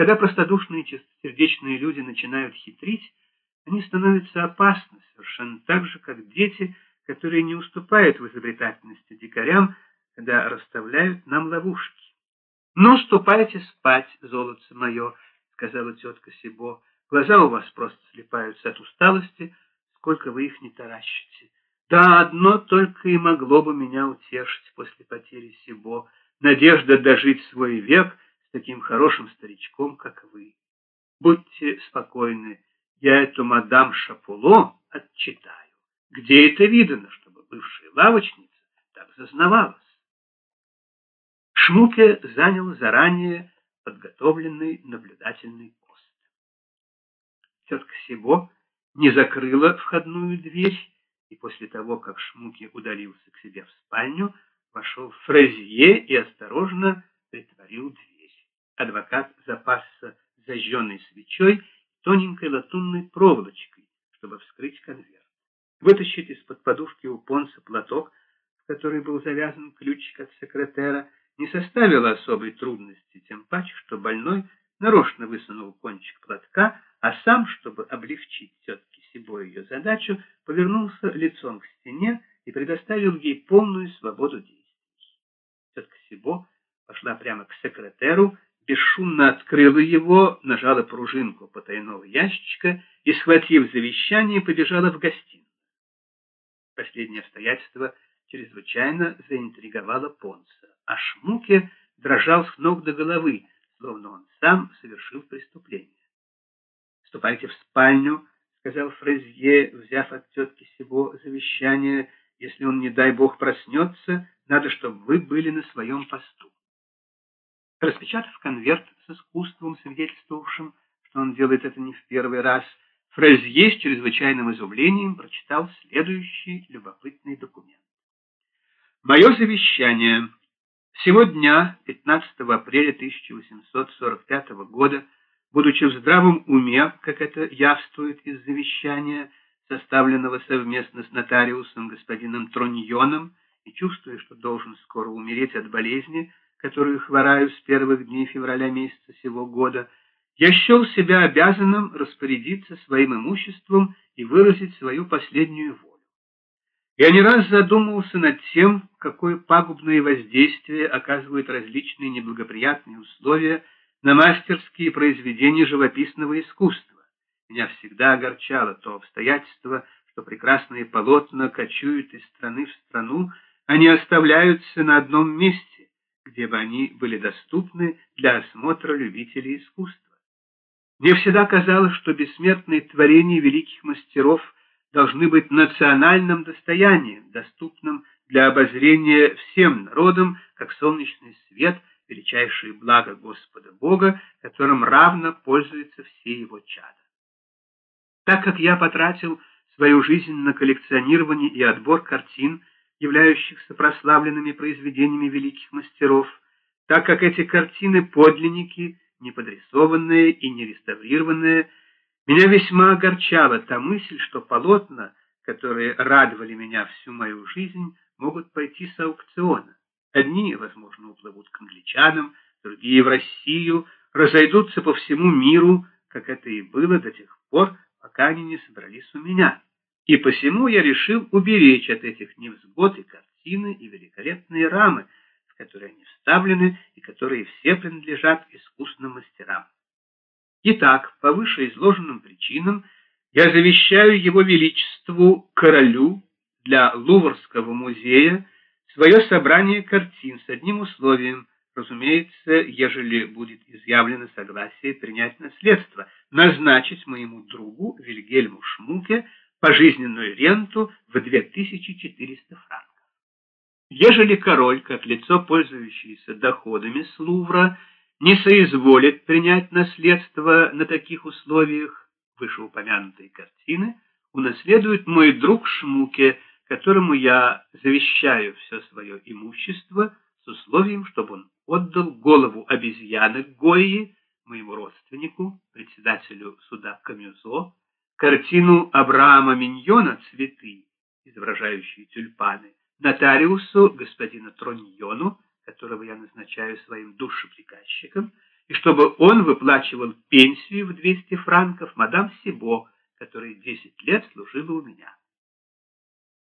Когда простодушные чистосердечные люди начинают хитрить, они становятся опасны, совершенно так же, как дети, которые не уступают в изобретательности дикарям, когда расставляют нам ловушки. «Ну, ступайте спать, золотце мое», — сказала тетка Сибо. «Глаза у вас просто слепаются от усталости, сколько вы их не таращите. Да, одно только и могло бы меня утешить после потери Сибо, надежда дожить свой век таким хорошим старичком, как вы. Будьте спокойны, я эту мадам Шапуло отчитаю. Где это видано, чтобы бывшая лавочница так зазнавалась? Шмуке занял заранее подготовленный наблюдательный пост. Тетка Сибо не закрыла входную дверь, и после того, как Шмуке удалился к себе в спальню, вошел Фрезье и осторожно притворил дверь. Адвокат запасся зажженной свечой тоненькой латунной проволочкой, чтобы вскрыть конверт. Вытащить из-под подушки у Понса платок, в который был завязан ключик от секретера, не составило особой трудности, тем паче, что больной нарочно высунул кончик платка, а сам, чтобы облегчить тетке Сибо ее задачу, повернулся лицом к стене и предоставил ей полную свободу действий. Тетка Сибо пошла прямо к секретеру, бесшумно открыла его, нажала пружинку потайного ящичка и, схватив завещание, побежала в гостиную. Последнее обстоятельство чрезвычайно заинтриговало Понса а Шмуке дрожал с ног до головы, словно он сам совершил преступление. «Ступайте в спальню», — сказал Фрезье, взяв от тетки сего завещание. «Если он, не дай бог, проснется, надо, чтобы вы были на своем посту». Распечатав конверт с искусством, свидетельствовавшим, что он делает это не в первый раз, Фрезье с чрезвычайным изумлением прочитал следующий любопытный документ. «Мое завещание...» Сего дня, 15 апреля 1845 года, будучи в здравом уме, как это явствует из завещания, составленного совместно с нотариусом господином Троньоном, и чувствуя, что должен скоро умереть от болезни, которую хвораю с первых дней февраля месяца сего года, я счел себя обязанным распорядиться своим имуществом и выразить свою последнюю волю. Я не раз задумывался над тем, какое пагубное воздействие оказывают различные неблагоприятные условия на мастерские произведения живописного искусства. Меня всегда огорчало то обстоятельство, что прекрасные полотна кочуют из страны в страну, а не оставляются на одном месте, где бы они были доступны для осмотра любителей искусства. Мне всегда казалось, что бессмертные творения великих мастеров – должны быть национальным достоянием, доступным для обозрения всем народам, как солнечный свет, величайшее благо Господа Бога, которым равно пользуются все его чада. Так как я потратил свою жизнь на коллекционирование и отбор картин, являющихся прославленными произведениями великих мастеров, так как эти картины подлинники, не подрисованные и не реставрированные, меня весьма огорчала та мысль, что полотна, которые радовали меня всю мою жизнь, могут пойти с аукциона. Одни, возможно, уплывут к англичанам, другие в Россию, разойдутся по всему миру, как это и было до тех пор, пока они не собрались у меня. И посему я решил уберечь от этих невзгод и картины, и великолепные рамы, в которые они вставлены и которые все принадлежат искусным мастерам. Итак, по вышеизложенным причинам я завещаю его величеству королю для Луврского музея свое собрание картин с одним условием, разумеется, ежели будет изъявлено согласие принять наследство, назначить моему другу Вильгельму Шмуке пожизненную ренту в 2400 франков. Ежели король, как лицо, пользующееся доходами с Лувра, не соизволит принять наследство на таких условиях, вышеупомянутые картины унаследует мой друг Шмуке, которому я завещаю все свое имущество с условием, чтобы он отдал голову обезьяны Гойи, моему родственнику, председателю суда Камюзо, картину Абрахама Миньона «Цветы», изображающие тюльпаны, нотариусу господина Троньону, которого я назначаю своим душеприказчиком, и чтобы он выплачивал пенсию в 200 франков мадам Сибо, которая 10 лет служила у меня.